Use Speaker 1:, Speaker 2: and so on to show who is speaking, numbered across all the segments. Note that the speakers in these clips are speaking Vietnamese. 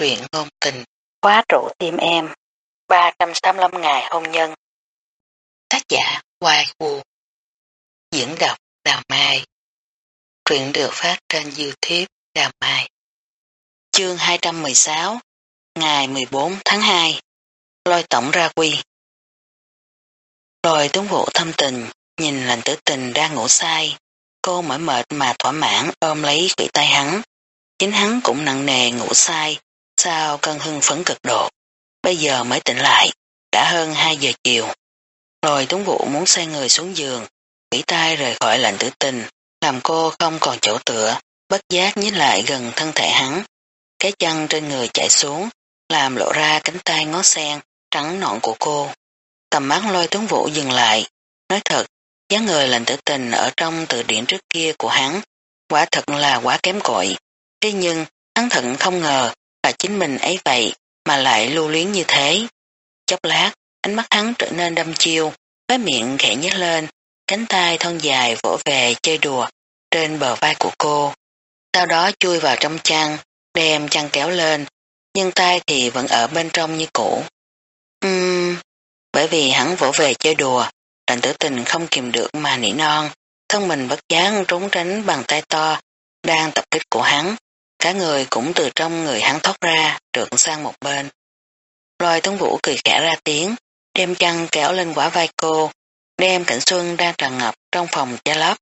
Speaker 1: truyện ngôn tình,
Speaker 2: khóa trụ tim em, 385 ngày hôn nhân.
Speaker 1: Tác giả Hoài Vũ Diễn đọc Đào Mai. Truyện được phát trên Youtube Đào Mai. Chương 216 Ngày 14 tháng 2 Lôi tổng ra quy. Lôi tuấn vũ thâm tình nhìn lành tử tình đang ngủ say. Cô mỏi mệt mà thỏa mãn ôm lấy quỷ tay hắn. Chính hắn cũng nặng nề ngủ say sao cơn hưng phấn cực độ. Bây giờ mới tỉnh lại, đã hơn 2 giờ chiều. Rồi tuấn vũ muốn xoay người xuống giường quỷ tay rời khỏi lạnh tử tình, làm cô không còn chỗ tựa, bất giác nhích lại gần thân thể hắn. Cái chân trên người chạy xuống, làm lộ ra cánh tay ngó sen, trắng nõn của cô. Tầm mắt lôi tuấn vũ dừng lại, nói thật, dáng người lạnh tử tình ở trong từ điển trước kia của hắn, quả thật là quá kém cỏi. thế nhưng, hắn thận không ngờ chính mình ấy vậy mà lại lưu luyến như thế. Chốc lát ánh mắt hắn trở nên đâm chiêu khóe miệng khẽ nhếch lên cánh tay thon dài vỗ về chơi đùa trên bờ vai của cô. Sau đó chui vào trong chăn đem chăn kéo lên nhưng tay thì vẫn ở bên trong như cũ. Uhm, bởi vì hắn vỗ về chơi đùa đành tử tình không kìm được mà nỉ non thân mình bất giác trốn tránh bằng tay to đang tập kích của hắn cả người cũng từ trong người hắn thoát ra, trượt sang một bên. Lôi tuấn vũ cười khẽ ra tiếng, đem chăn kéo lên quả vai cô, đem cảnh xuân đang tràn ngập trong phòng che lấp.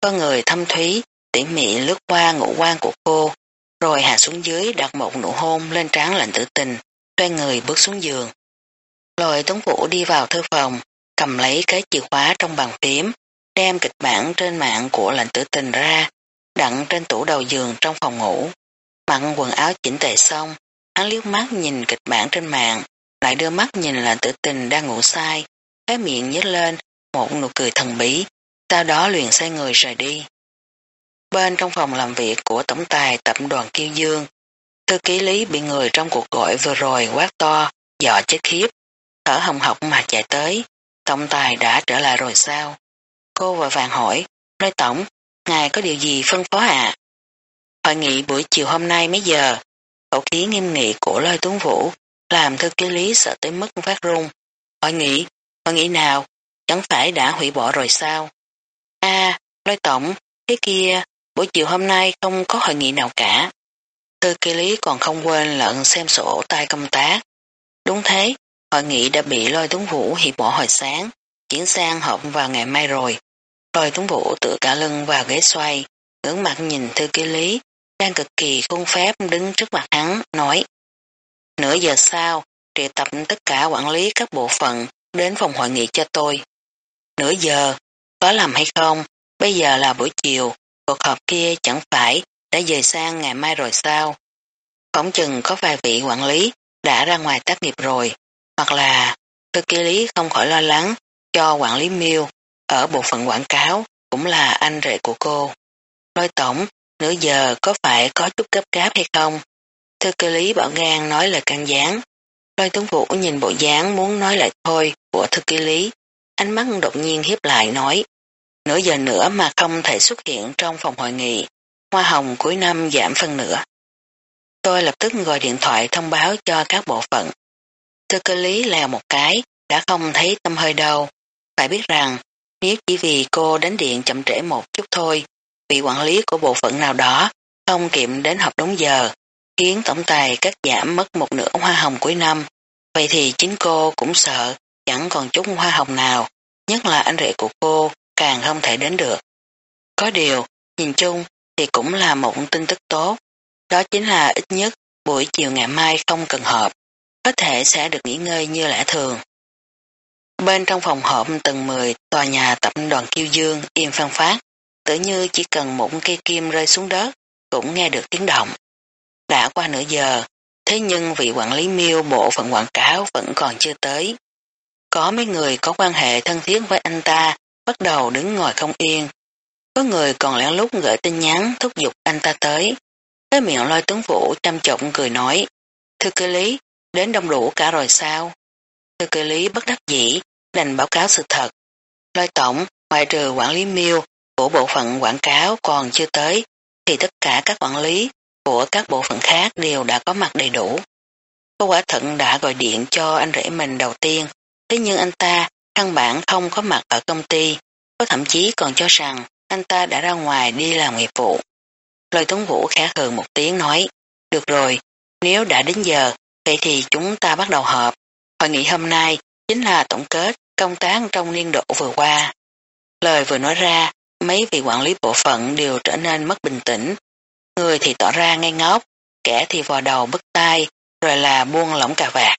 Speaker 1: Có người thâm thúy, tỉ mị lướt qua ngũ quan của cô, rồi hạ xuống dưới đặt một nụ hôn lên trán lạnh tử tình, xoay người bước xuống giường. Lôi tuấn vũ đi vào thư phòng, cầm lấy cái chìa khóa trong bàn phím, đem kịch bản trên mạng của lạnh tử tình ra đặt trên tủ đầu giường trong phòng ngủ. Mặn quần áo chỉnh tề xong, hắn liếc mắt nhìn kịch bản trên mạng, lại đưa mắt nhìn là tử tình đang ngủ sai, cái miệng nhếch lên, một nụ cười thần bí, sau đó liền xoay người rời đi. Bên trong phòng làm việc của tổng tài tập đoàn Kiêu Dương, thư ký lý bị người trong cuộc gọi vừa rồi quát to, dọ chết khiếp, thở hồng học mà chạy tới, tổng tài đã trở lại rồi sao? Cô vội vàng hỏi, nói tổng, ngài có điều gì phân phó ạ? À? Hội nghị buổi chiều hôm nay mấy giờ? Khẩu khí nghiêm nghị của Lôi Tuấn Vũ làm thư ký lý sợ tới mức phát run. Hội nghị? Hội nghị nào? Chẳng phải đã hủy bỏ rồi sao? a Lôi Tổng, thế kia, buổi chiều hôm nay không có hội nghị nào cả. Thư ký lý còn không quên lận xem sổ tay công tác. Đúng thế, hội nghị đã bị Lôi Tuấn Vũ hủy bỏ hồi sáng, chuyển sang họp vào ngày mai rồi. Lôi Tuấn Vũ tựa cả lưng vào ghế xoay, ngưỡng mặt nhìn thư ký lý, đang cực kỳ khôn phép đứng trước mặt hắn, nói Nửa giờ sau, triệu tập tất cả quản lý các bộ phận đến phòng hội nghị cho tôi. Nửa giờ, có làm hay không, bây giờ là buổi chiều, cuộc họp kia chẳng phải đã dời sang ngày mai rồi sao. Phỏng chừng có vài vị quản lý đã ra ngoài tác nghiệp rồi, hoặc là thư ký lý không khỏi lo lắng cho quản lý miêu ở bộ phận quảng cáo cũng là anh rể của cô. Lôi tổng nửa giờ có phải có chút cấp gáp hay không? Thư ký lý bảo gan nói lời can gián. Lôi tướng vũ nhìn bộ dáng muốn nói lại thôi của thư ký lý. Ánh mắt đột nhiên hiếp lại nói. Nửa giờ nữa mà không thể xuất hiện trong phòng hội nghị. Hoa hồng cuối năm giảm phân nửa. Tôi lập tức gọi điện thoại thông báo cho các bộ phận. Thư ký lý lèo một cái, đã không thấy tâm hơi đâu. Phải biết rằng, nếu chỉ vì cô đánh điện chậm trễ một chút thôi, vị quản lý của bộ phận nào đó không kiệm đến học đúng giờ, khiến tổng tài cắt giảm mất một nửa hoa hồng cuối năm. Vậy thì chính cô cũng sợ chẳng còn chút hoa hồng nào, nhất là anh rể của cô càng không thể đến được. Có điều, nhìn chung thì cũng là một tin tức tốt, đó chính là ít nhất buổi chiều ngày mai không cần họp, có thể sẽ được nghỉ ngơi như lẽ thường. Bên trong phòng họp tầng 10 tòa nhà tập đoàn Kiêu Dương yên phan phát, tự như chỉ cần một cây kim rơi xuống đất, cũng nghe được tiếng động. Đã qua nửa giờ, thế nhưng vị quản lý miêu bộ phận quảng cáo vẫn còn chưa tới. Có mấy người có quan hệ thân thiết với anh ta bắt đầu đứng ngồi không yên. Có người còn lén lút gửi tin nhắn thúc giục anh ta tới. Cái miệng lôi tướng vũ chăm trọng cười nói, Thưa cơ lý, đến đông đủ cả rồi sao? Thưa cơ lý bất đắc dĩ, đành báo cáo sự thật. Lôi tổng, ngoại trừ quản lý miêu của bộ phận quảng cáo còn chưa tới, thì tất cả các quản lý của các bộ phận khác đều đã có mặt đầy đủ. Cô quả thận đã gọi điện cho anh rể mình đầu tiên, thế nhưng anh ta căn bản không có mặt ở công ty, có thậm chí còn cho rằng anh ta đã ra ngoài đi làm nghiệp vụ. Lời Tuấn Vũ khẽ hừ một tiếng nói, được rồi, nếu đã đến giờ, vậy thì chúng ta bắt đầu họp. Hội nghị hôm nay chính là tổng kết công tác trong niên độ vừa qua. Lời vừa nói ra, mấy vị quản lý bộ phận đều trở nên mất bình tĩnh. Người thì tỏ ra ngay ngốc, kẻ thì vò đầu bứt tai, rồi là buông lỏng cà vạt.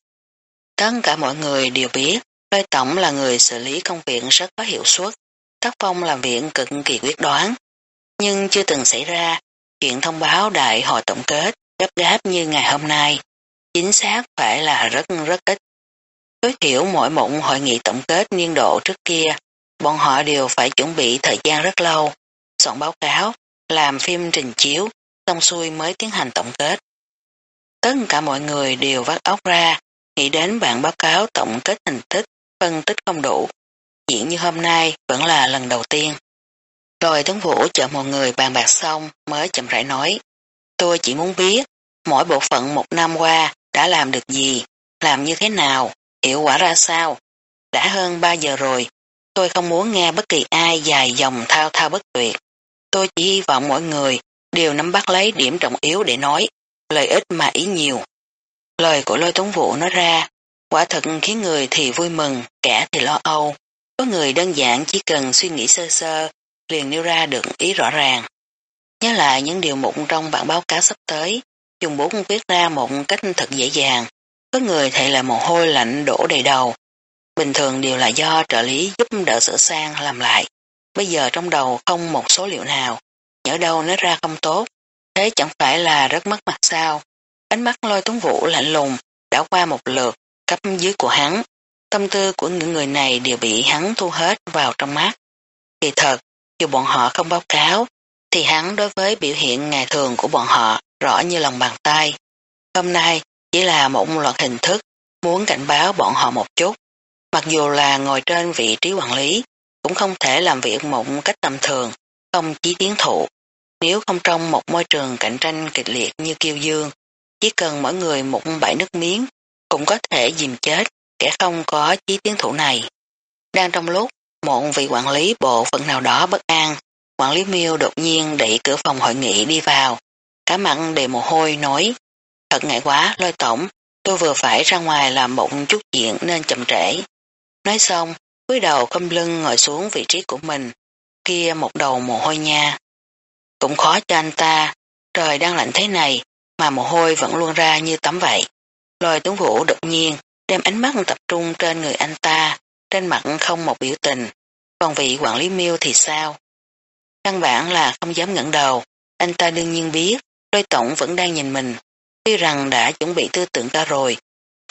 Speaker 1: Tất cả mọi người đều biết, Lôi Tổng là người xử lý công việc rất có hiệu suất, tác phong làm việc cực kỳ quyết đoán. Nhưng chưa từng xảy ra chuyện thông báo đại hội tổng kết gấp gáp như ngày hôm nay. Chính xác phải là rất rất ít. Tối thiểu mỗi một hội nghị tổng kết niên độ trước kia, bọn họ đều phải chuẩn bị thời gian rất lâu, soạn báo cáo, làm phim trình chiếu, xong xuôi mới tiến hành tổng kết. Tất cả mọi người đều vắt óc ra, nghĩ đến bản báo cáo tổng kết thành tích, phân tích không đủ. Diễn như hôm nay vẫn là lần đầu tiên. Rồi Tấn Vũ chở một người bàn bạc xong mới chậm rãi nói. Tôi chỉ muốn biết mỗi bộ phận một năm qua đã làm được gì, làm như thế nào, hiệu quả ra sao. Đã hơn 3 giờ rồi, tôi không muốn nghe bất kỳ ai dài dòng thao thao bất tuyệt. Tôi chỉ hy vọng mọi người đều nắm bắt lấy điểm trọng yếu để nói, lời ít mà ý nhiều. Lời của lôi tống vũ nói ra, quả thật khiến người thì vui mừng, kẻ thì lo âu. Có người đơn giản chỉ cần suy nghĩ sơ sơ, liền nêu ra được ý rõ ràng. Nhớ lại những điều mụn trong bản báo cáo sắp tới, dùng bút viết ra một cách thật dễ dàng. Có người thầy là mồ hôi lạnh đổ đầy đầu. Bình thường đều là do trợ lý giúp đỡ sửa sang làm lại. Bây giờ trong đầu không một số liệu nào, nhớ đâu nó ra không tốt, thế chẳng phải là rất mất mặt sao. Ánh mắt lôi tuấn vũ lạnh lùng, đã qua một lượt, cấp dưới của hắn. Tâm tư của những người này đều bị hắn thu hết vào trong mắt. Kỳ thật, dù bọn họ không báo cáo, thì hắn đối với biểu hiện ngày thường của bọn họ rõ như lòng bàn tay. Hôm nay chỉ là một loạt hình thức muốn cảnh báo bọn họ một chút. Mặc dù là ngồi trên vị trí quản lý, cũng không thể làm việc một cách tầm thường, không chí tiến thụ. Nếu không trong một môi trường cạnh tranh kịch liệt như kiêu dương, chỉ cần mỗi người một bãi nước miếng, cũng có thể dìm chết kẻ không có chí tiến thủ này. Đang trong lúc, một vị quản lý bộ phận nào đó bất an, quản lý miêu đột nhiên đẩy cửa phòng hội nghị đi vào, cả mặn đầy mồ hôi nói, thật ngại quá, lôi tổng, tôi vừa phải ra ngoài làm một chút chuyện nên chậm trễ. Nói xong, cúi đầu không lưng ngồi xuống vị trí của mình, kia một đầu mồ hôi nha. Cũng khó cho anh ta, trời đang lạnh thế này, mà mồ hôi vẫn luôn ra như tắm vậy. Lôi tuấn vũ đột nhiên, đem ánh mắt tập trung trên người anh ta, trên mặt không một biểu tình, còn vị quản lý miêu thì sao? Căn bản là không dám ngẩng đầu, anh ta đương nhiên biết, đôi tổng vẫn đang nhìn mình, tuy rằng đã chuẩn bị tư tưởng ra rồi,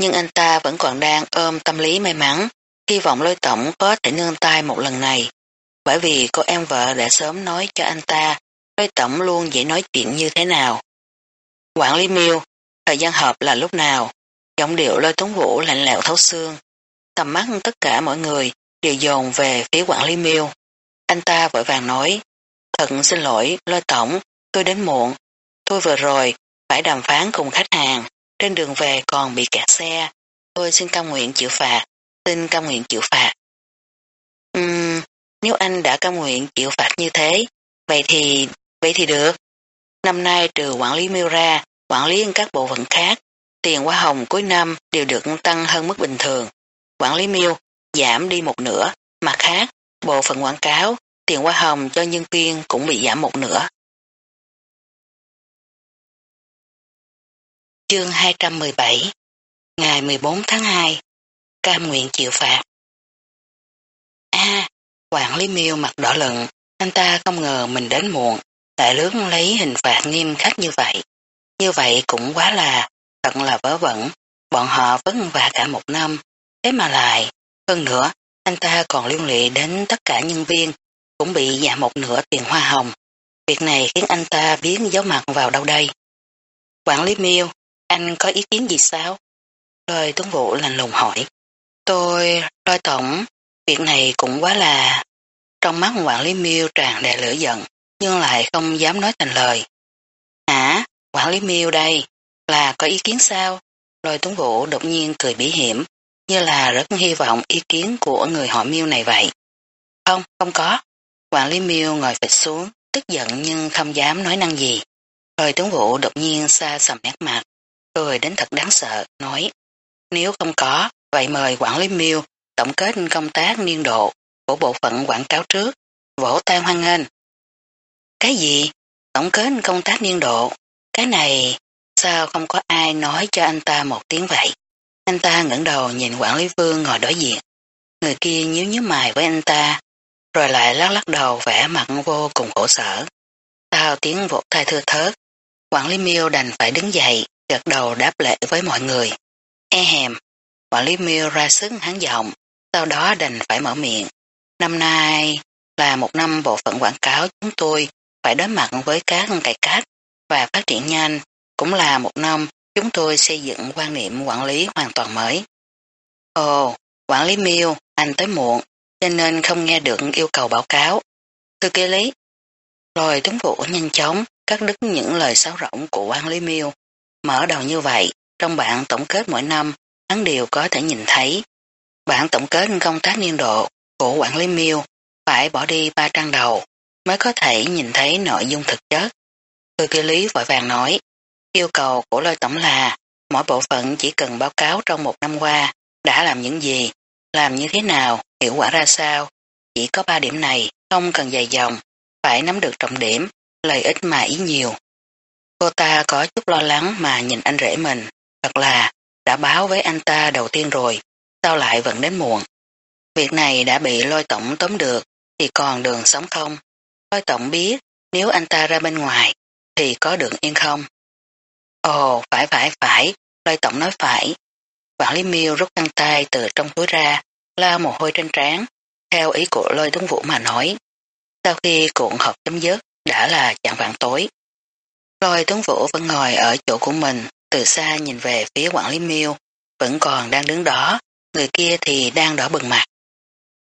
Speaker 1: nhưng anh ta vẫn còn đang ôm tâm lý may mắn, hy vọng lôi tổng có thể nương tay một lần này. Bởi vì cô em vợ đã sớm nói cho anh ta, lôi tổng luôn dễ nói chuyện như thế nào. Quản lý miêu, thời gian họp là lúc nào? Giọng điệu lôi tuấn vũ lạnh lẽo thấu xương. Tầm mắt tất cả mọi người đều dồn về phía quản lý miêu. Anh ta vội vàng nói, thật xin lỗi, lôi tổng, tôi đến muộn. Tôi vừa rồi phải đàm phán cùng khách hàng, trên đường về còn bị kẹt xe. Tôi xin cam nguyện chịu phạt, xin cam nguyện chịu phạt. Uhm, nếu anh đã cam nguyện chịu phạt như thế, vậy thì, vậy thì được. Năm nay trừ quản lý miêu ra, quản lý các bộ phận khác, tiền hoa hồng cuối năm đều được tăng hơn mức bình thường. Quản lý miêu giảm đi một nửa, mặt khác, bộ phận quảng cáo, tiền hoa hồng cho nhân viên cũng bị giảm một nửa. Chương 217 Ngày 14 tháng 2 Cam nguyện chịu phạt A quản lý miêu mặt đỏ lận, anh ta không ngờ mình đến muộn, lại lướt lấy hình phạt nghiêm khắc như vậy. Như vậy cũng quá là, thật là vớ vẩn, bọn họ vất vả cả một năm, thế mà lại, hơn nữa, anh ta còn liên lụy đến tất cả nhân viên, cũng bị giảm một nửa tiền hoa hồng. Việc này khiến anh ta biến dấu mặt vào đâu đây. Quản lý miêu, anh có ý kiến gì sao? Lời tuấn vũ lành lùng hỏi. Tôi, lôi tổng, việc này cũng quá là... Trong mắt quản lý miêu tràn đầy lửa giận, nhưng lại không dám nói thành lời. Hả? quản lý miêu đây, là có ý kiến sao? Lôi tuấn vũ đột nhiên cười bí hiểm, như là rất hy vọng ý kiến của người họ miêu này vậy. Không, không có. Quản lý miêu ngồi phịch xuống, tức giận nhưng không dám nói năng gì. Lôi tuấn vũ đột nhiên xa sầm nét mặt, cười đến thật đáng sợ, nói nếu không có, vậy mời quản lý miêu tổng kết công tác niên độ của bộ phận quảng cáo trước, vỗ tay hoan nghênh. Cái gì? Tổng kết công tác niên độ? Cái này, sao không có ai nói cho anh ta một tiếng vậy? Anh ta ngẩng đầu nhìn quản lý vương ngồi đối diện. Người kia nhíu nhíu mày với anh ta, rồi lại lắc lắc đầu vẻ mặt vô cùng khổ sở. Tao tiếng vỗ tay thưa thớt. Quản lý miêu đành phải đứng dậy, gật đầu đáp lễ với mọi người. E hèm, quản lý miêu ra sức hắn giọng, sau đó đành phải mở miệng. Năm nay là một năm bộ phận quảng cáo chúng tôi phải đối mặt với các cải cách và phát triển nhanh, cũng là một năm chúng tôi xây dựng quan niệm quản lý hoàn toàn mới. Ồ, quản lý miêu, anh tới muộn, cho nên không nghe được yêu cầu báo cáo. Thư ký lý. Rồi tuấn vũ nhanh chóng cắt đứt những lời xáo rỗng của quản lý miêu. Mở đầu như vậy, trong bản tổng kết mỗi năm, hắn đều có thể nhìn thấy. Bản tổng kết công tác niên độ của quản lý miêu phải bỏ đi ba trang đầu mới có thể nhìn thấy nội dung thực chất. Thư ký lý vội vàng nói, yêu cầu của lôi tổng là mỗi bộ phận chỉ cần báo cáo trong một năm qua đã làm những gì, làm như thế nào, hiệu quả ra sao. Chỉ có ba điểm này, không cần dài dòng, phải nắm được trọng điểm, lời ít mà ý nhiều. Cô ta có chút lo lắng mà nhìn anh rể mình, thật là đã báo với anh ta đầu tiên rồi, sao lại vẫn đến muộn. Việc này đã bị lôi tổng tóm được, thì còn đường sống không? Lôi tổng biết, nếu anh ta ra bên ngoài, thì có đường yên không? Ồ, phải phải phải, lôi tổng nói phải. Quản lý miêu rút khăn tay từ trong túi ra, lao mồ hôi trên trán, theo ý của lôi tướng vũ mà nói. Sau khi cuộn họp chấm dứt, đã là chạng vạn tối. Lôi tướng vũ vẫn ngồi ở chỗ của mình, từ xa nhìn về phía quản lý miêu, vẫn còn đang đứng đó, người kia thì đang đỏ bừng mặt.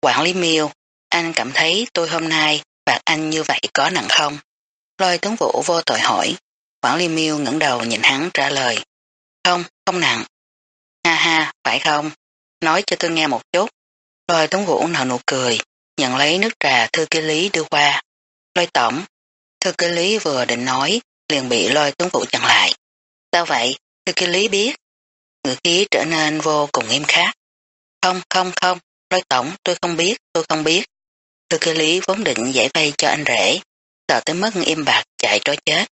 Speaker 1: Quản lý miêu, anh cảm thấy tôi hôm nay phạt anh như vậy có nặng không? Lôi tướng vũ vô tội hỏi. Quản lý miêu ngẩng đầu nhìn hắn trả lời. Không, không nặng. Ha ha, phải không? Nói cho tôi nghe một chút. Lôi tướng vũ nở nụ cười, nhận lấy nước trà thư ký lý đưa qua. Lôi tổng, thư ký lý vừa định nói, liền bị lôi tướng vũ chặn lại. Sao vậy? Thư ký lý biết. Ngữ khí trở nên vô cùng nghiêm khắc. Không, không, không, nói tổng, tôi không biết, tôi không biết. Thư ký lý vốn định giải vây cho anh rể, sợ tới mất im bạc chạy trối chết.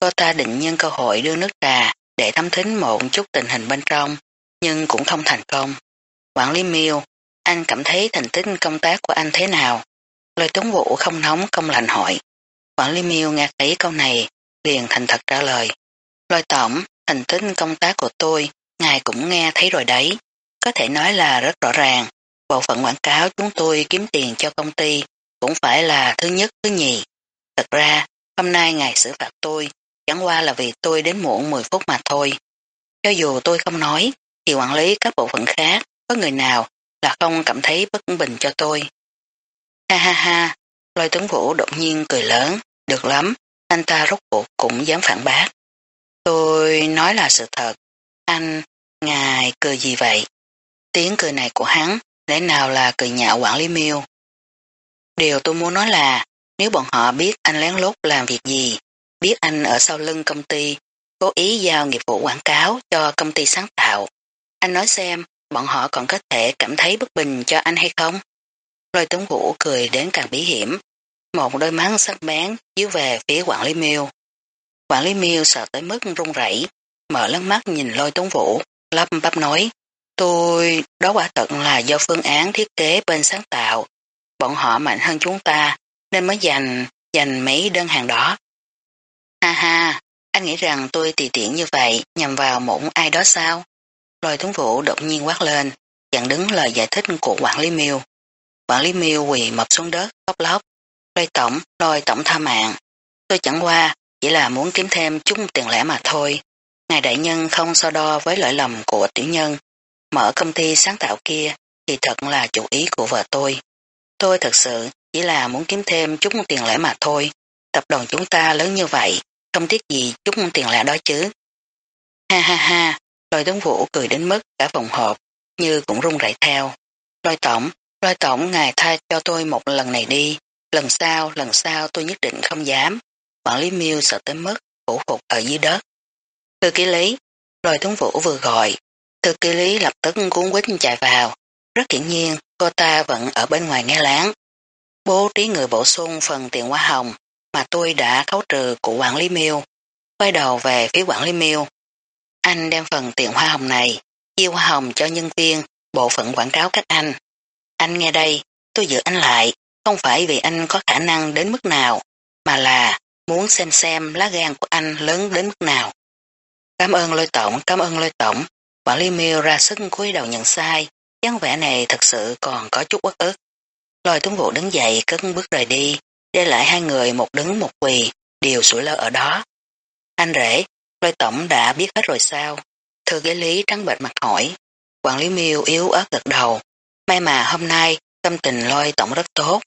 Speaker 1: Cô ta định nhân cơ hội đưa nước trà để thăm thính một chút tình hình bên trong, nhưng cũng không thành công. Quản lý miêu, anh cảm thấy thành tích công tác của anh thế nào? Lời tuấn vũ không nóng không lành hỏi. Quản lý miêu nghe thấy câu này, liền thành thật trả lời. Lôi tổng, thành tích công tác của tôi, ngài cũng nghe thấy rồi đấy. Có thể nói là rất rõ ràng. Bộ phận quảng cáo chúng tôi kiếm tiền cho công ty cũng phải là thứ nhất, thứ nhì. Thật ra, hôm nay ngài xử phạt tôi chẳng qua là vì tôi đến muộn 10 phút mà thôi. Cho dù tôi không nói, thì quản lý các bộ phận khác, có người nào là không cảm thấy bất bình cho tôi. Ha ha ha, lôi tướng vũ đột nhiên cười lớn, được lắm, anh ta rốt cuộc cũng dám phản bác. Tôi nói là sự thật. Anh, ngài cười gì vậy? Tiếng cười này của hắn, lẽ nào là cười nhạo quản lý miêu? Điều tôi muốn nói là, nếu bọn họ biết anh lén lút làm việc gì, biết anh ở sau lưng công ty, cố ý giao nghiệp vụ quảng cáo cho công ty sáng tạo, anh nói xem, bọn họ còn có thể cảm thấy bất bình cho anh hay không? Lôi tướng vũ cười đến càng bí hiểm, một đôi mắt sắc bén chiếu về phía quản lý miêu. Quản lý miêu sợ tới mức run rẩy, mở lớn mắt nhìn lôi tuấn vũ, lắp bắp nói, tôi, đó quả thật là do phương án thiết kế bên sáng tạo, bọn họ mạnh hơn chúng ta, nên mới dành, dành mấy đơn hàng đó. Ha ha, anh nghĩ rằng tôi tùy tiện như vậy nhằm vào một ai đó sao? Lôi tuấn vũ đột nhiên quát lên, chặn đứng lời giải thích của quản lý miêu. Quản lý miêu quỳ mập xuống đất, khóc lóc. Lôi tổng, lôi tổng tha mạng. Tôi chẳng qua, chỉ là muốn kiếm thêm chút tiền lẻ mà thôi. Ngài đại nhân không so đo với lỗi lầm của tiểu nhân. Mở công ty sáng tạo kia thì thật là chủ ý của vợ tôi. Tôi thật sự chỉ là muốn kiếm thêm chút tiền lẻ mà thôi. Tập đoàn chúng ta lớn như vậy, không tiếc gì chút tiền lẻ đó chứ. Ha ha ha, lôi tướng vũ cười đến mức cả phòng hộp, như cũng rung rẩy theo. Lôi tổng, lôi tổng ngài tha cho tôi một lần này đi, lần sau, lần sau tôi nhất định không dám. Quản lý miêu sợ tới mức phủ phục ở dưới đất. Thư ký lý, lôi tuấn vũ vừa gọi, thư ký lý lập tức cuốn quýt chạy vào. Rất hiển nhiên, cô ta vẫn ở bên ngoài nghe láng. Bố trí người bổ sung phần tiền hoa hồng mà tôi đã khấu trừ của quản lý miêu. Quay đầu về phía quản lý miêu. Anh đem phần tiền hoa hồng này, chia hoa hồng cho nhân viên, bộ phận quảng cáo các anh. Anh nghe đây, tôi giữ anh lại, không phải vì anh có khả năng đến mức nào, mà là muốn xem xem lá gan của anh lớn đến mức nào. Cảm ơn lôi tổng, cảm ơn lôi tổng. Quản lý miêu ra sức cúi đầu nhận sai, dáng vẻ này thật sự còn có chút bất ức. Lôi tuấn vụ đứng dậy cất bước rời đi, để lại hai người một đứng một quỳ, đều sủi lơ ở đó. Anh rể, lôi tổng đã biết hết rồi sao? Thư ghế lý trắng bệch mặt hỏi. Quản lý miêu yếu ớt gật đầu. May mà hôm nay tâm tình lôi tổng rất tốt.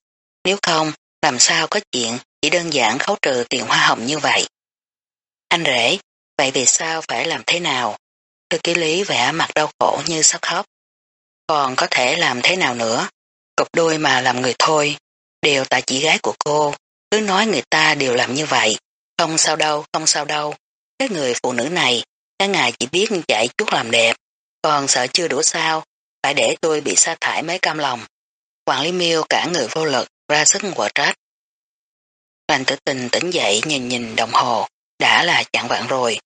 Speaker 1: Nếu không, làm sao có chuyện chỉ đơn giản khấu trừ tiền hoa hồng như vậy. Anh rể, vậy vì sao phải làm thế nào? Thư ký lý vẽ mặt đau khổ như sắp khóc. Còn có thể làm thế nào nữa? Cục đôi mà làm người thôi. Đều tại chị gái của cô. Cứ nói người ta đều làm như vậy. Không sao đâu, không sao đâu. Cái người phụ nữ này, cái ngài chỉ biết chạy chút làm đẹp. Còn sợ chưa đủ sao, phải để tôi bị sa thải mấy cam lòng. Quản lý miêu cả người vô lực, ra sức quả trách. Lành tử tình tỉnh dậy nhìn nhìn đồng hồ, đã là chạng vạn rồi.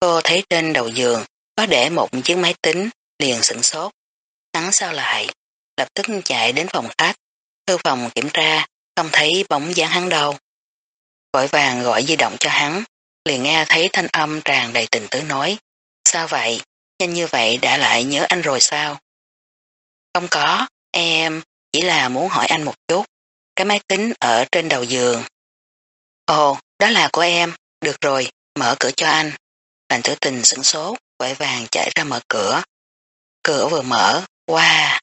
Speaker 1: Cô thấy trên đầu giường có để một chiếc máy tính, liền sửng sốt. Hắn sao lại, lập tức chạy đến phòng khách, thư phòng kiểm tra, không thấy bóng dáng hắn đâu. Vội vàng gọi di động cho hắn, liền nghe thấy thanh âm tràn đầy tình tứ nói. Sao vậy? Nhanh như vậy đã lại nhớ anh rồi sao? Không có, em chỉ là muốn hỏi anh một chút. Cái máy tính ở trên đầu giường. Ồ, đó là của em. Được rồi, mở cửa cho anh. Lành tử tình sửng sốt, vội vàng chạy ra mở cửa. Cửa vừa mở, wow,